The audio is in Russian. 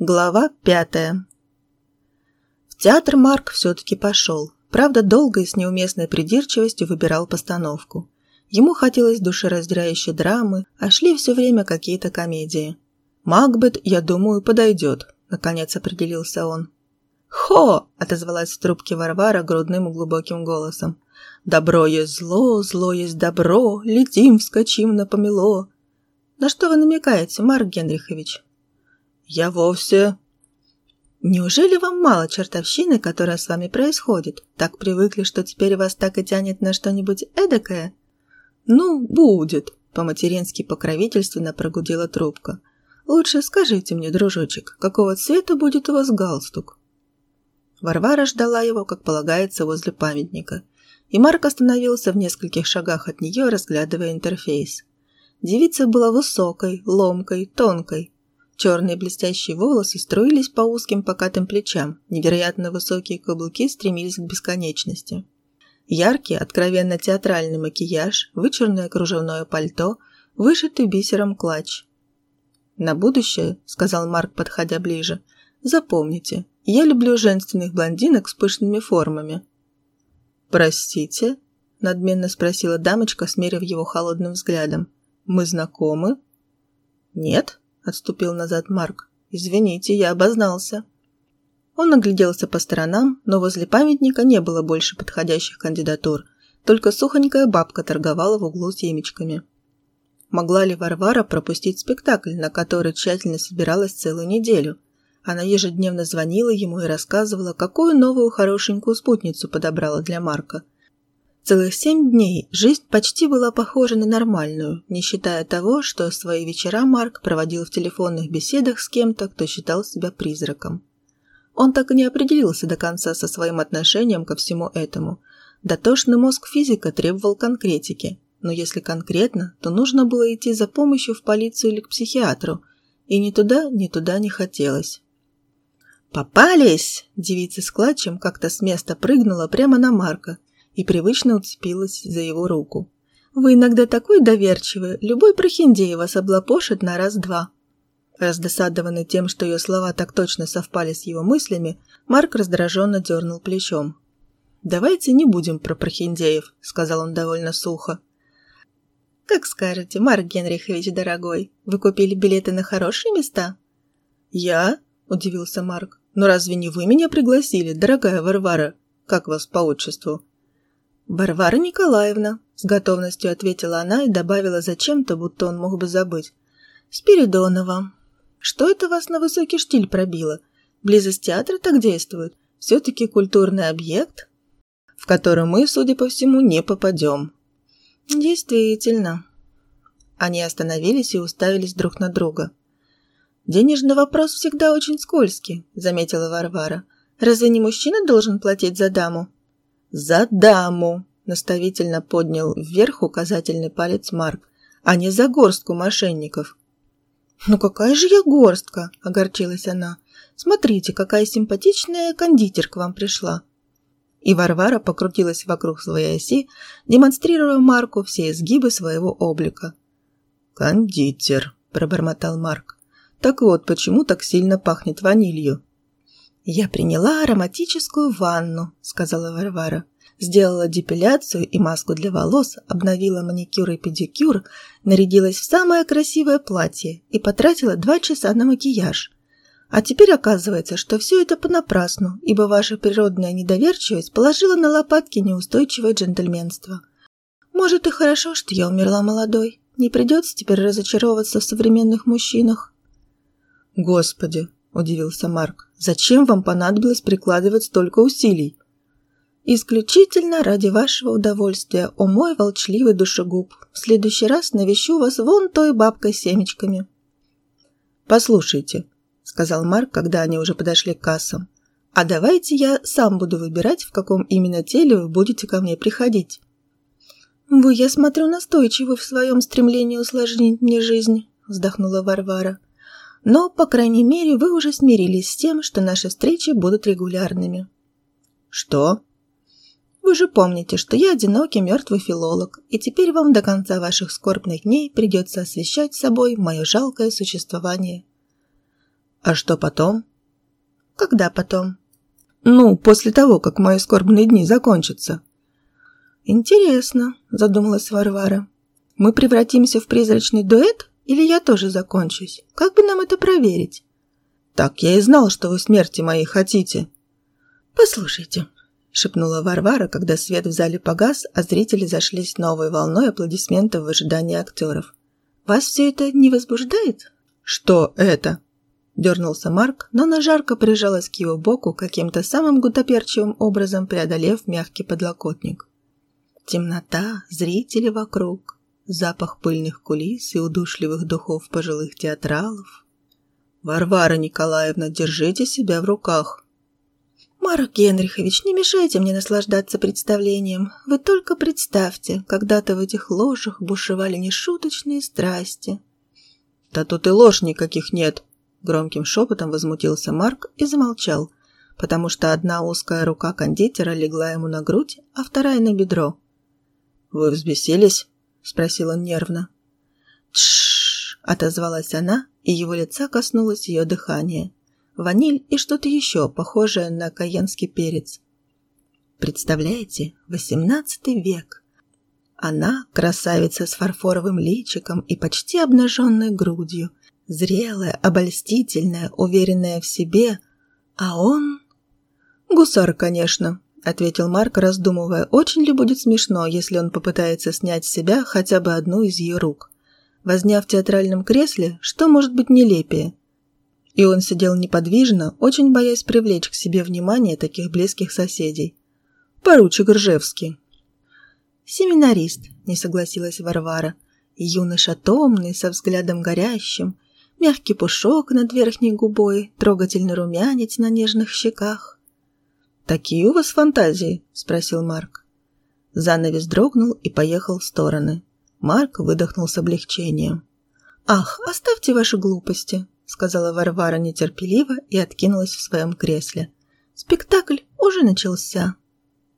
Глава пятая В театр Марк все-таки пошел. Правда, долго и с неуместной придирчивостью выбирал постановку. Ему хотелось душераздирающей драмы, а шли все время какие-то комедии. «Макбет, я думаю, подойдет», — наконец определился он. «Хо!» — отозвалась в трубке Варвара грудным и глубоким голосом. «Добро есть зло, зло есть добро, летим, вскочим на помело». «На что вы намекаете, Марк Генрихович?» «Я вовсе...» «Неужели вам мало чертовщины, которая с вами происходит? Так привыкли, что теперь вас так и тянет на что-нибудь эдакое?» «Ну, будет», — по-матерински покровительственно прогудела трубка. «Лучше скажите мне, дружочек, какого цвета будет у вас галстук?» Варвара ждала его, как полагается, возле памятника, и Марк остановился в нескольких шагах от нее, разглядывая интерфейс. Девица была высокой, ломкой, тонкой, Черные блестящие волосы струились по узким покатым плечам, невероятно высокие каблуки стремились к бесконечности. Яркий, откровенно театральный макияж, вычурное кружевное пальто, вышитый бисером клатч. «На будущее», — сказал Марк, подходя ближе, — «запомните, я люблю женственных блондинок с пышными формами». «Простите?» — надменно спросила дамочка, смерив его холодным взглядом. «Мы знакомы?» «Нет», отступил назад Марк. «Извините, я обознался». Он огляделся по сторонам, но возле памятника не было больше подходящих кандидатур, только сухонькая бабка торговала в углу семечками. Могла ли Варвара пропустить спектакль, на который тщательно собиралась целую неделю? Она ежедневно звонила ему и рассказывала, какую новую хорошенькую спутницу подобрала для Марка – Целых семь дней жизнь почти была похожа на нормальную, не считая того, что свои вечера Марк проводил в телефонных беседах с кем-то, кто считал себя призраком. Он так и не определился до конца со своим отношением ко всему этому. Дотошный мозг физика требовал конкретики, но если конкретно, то нужно было идти за помощью в полицию или к психиатру, и ни туда, ни туда не хотелось. «Попались!» – девица с клатчем как-то с места прыгнула прямо на Марка и привычно уцепилась за его руку. «Вы иногда такой доверчивый, любой прохиндей вас облапошит на раз-два». Раздосадованный тем, что ее слова так точно совпали с его мыслями, Марк раздраженно дернул плечом. «Давайте не будем про прохиндеев», — сказал он довольно сухо. «Как скажете, Марк Генрихович, дорогой, вы купили билеты на хорошие места?» «Я?» – удивился Марк. «Но разве не вы меня пригласили, дорогая Варвара? Как вас по отчеству?» «Варвара Николаевна», – с готовностью ответила она и добавила зачем-то, будто он мог бы забыть. «Спиридонова. Что это вас на высокий штиль пробило? Близость театра так действует? Все-таки культурный объект, в который мы, судя по всему, не попадем». «Действительно». Они остановились и уставились друг на друга. «Денежный вопрос всегда очень скользкий», – заметила Варвара. «Разве не мужчина должен платить за даму?» «За даму!» – наставительно поднял вверх указательный палец Марк, а не за горстку мошенников. «Ну какая же я горстка!» – огорчилась она. «Смотрите, какая симпатичная кондитер к вам пришла!» И Варвара покрутилась вокруг своей оси, демонстрируя Марку все изгибы своего облика. «Кондитер», – пробормотал Марк. «Так вот, почему так сильно пахнет ванилью?» «Я приняла ароматическую ванну», — сказала Варвара. Сделала депиляцию и маску для волос, обновила маникюр и педикюр, нарядилась в самое красивое платье и потратила два часа на макияж. А теперь оказывается, что все это понапрасну, ибо ваша природная недоверчивость положила на лопатки неустойчивое джентльменство. Может и хорошо, что я умерла молодой. Не придется теперь разочаровываться в современных мужчинах. Господи, – удивился Марк. «Зачем вам понадобилось прикладывать столько усилий?» «Исключительно ради вашего удовольствия, о мой волчливый душегуб. В следующий раз навещу вас вон той бабкой с семечками». «Послушайте», – сказал Марк, когда они уже подошли к кассам. «А давайте я сам буду выбирать, в каком именно теле вы будете ко мне приходить». «Вы, я смотрю, настойчивы в своем стремлении усложнить мне жизнь», – вздохнула Варвара. Но, по крайней мере, вы уже смирились с тем, что наши встречи будут регулярными. Что? Вы же помните, что я одинокий мертвый филолог, и теперь вам до конца ваших скорбных дней придется освещать собой мое жалкое существование. А что потом? Когда потом? Ну, после того, как мои скорбные дни закончатся. Интересно, задумалась Варвара. Мы превратимся в призрачный дуэт или я тоже закончусь? Как бы нам это проверить? Так я и знал, что вы смерти моей хотите. Послушайте, шепнула Варвара, когда свет в зале погас, а зрители зашлись новой волной аплодисментов в ожидании актеров. Вас все это не возбуждает? Что это? Дернулся Марк, но она жарко прижалась к его боку, каким-то самым гутоперчивым образом преодолев мягкий подлокотник. Темнота, зрители вокруг, запах пыльных кулис и удушливых духов пожилых театралов. «Варвара Николаевна, держите себя в руках!» «Марк Генрихович, не мешайте мне наслаждаться представлением. Вы только представьте, когда-то в этих ложах бушевали нешуточные страсти». «Да тут и ложь никаких нет!» Громким шепотом возмутился Марк и замолчал, потому что одна узкая рука кондитера легла ему на грудь, а вторая на бедро. «Вы взбесились?» – спросил он нервно. «Тш!» – отозвалась она, и его лица коснулось ее дыхания. Ваниль и что-то еще, похожее на каенский перец. Представляете, восемнадцатый век. Она, красавица с фарфоровым личиком и почти обнаженной грудью, Зрелая, обольстительная, уверенная в себе. А он... «Гусар, конечно», — ответил Марк, раздумывая, очень ли будет смешно, если он попытается снять с себя хотя бы одну из ее рук. Возня в театральном кресле, что может быть нелепее? И он сидел неподвижно, очень боясь привлечь к себе внимание таких близких соседей. «Поручик Ржевский». «Семинарист», — не согласилась Варвара. «Юноша томный, со взглядом горящим, мягкий пушок над верхней губой, трогательный румянец на нежных щеках. «Такие у вас фантазии?» – спросил Марк. Занавес дрогнул и поехал в стороны. Марк выдохнул с облегчением. «Ах, оставьте ваши глупости», – сказала Варвара нетерпеливо и откинулась в своем кресле. «Спектакль уже начался».